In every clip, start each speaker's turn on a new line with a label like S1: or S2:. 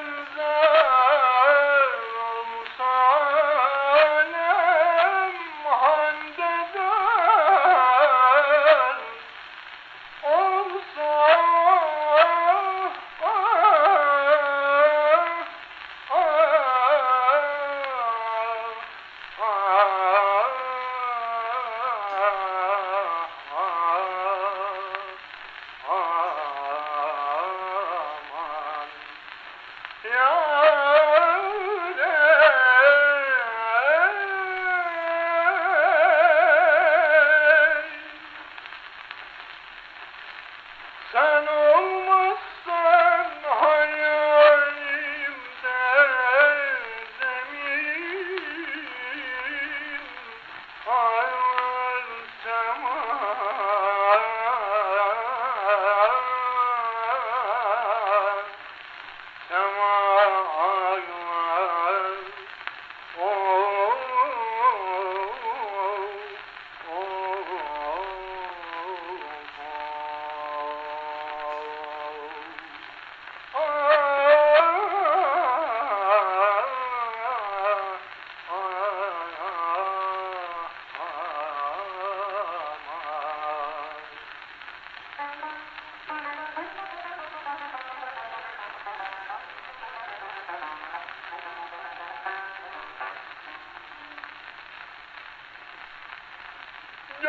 S1: and the Son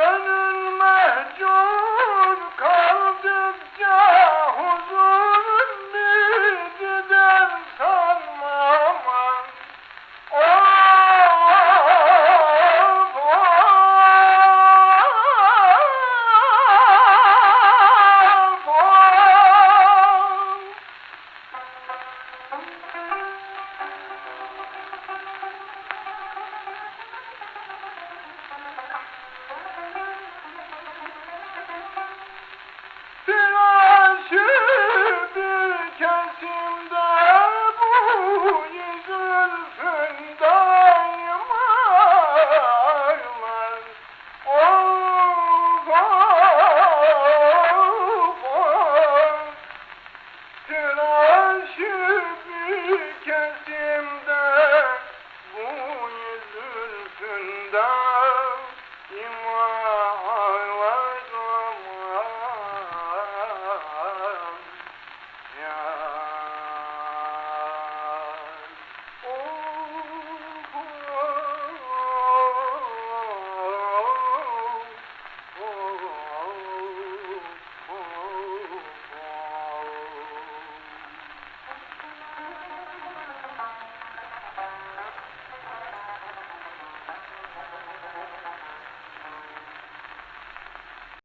S1: gönül mehcun kesimde bu yüzülfünden iman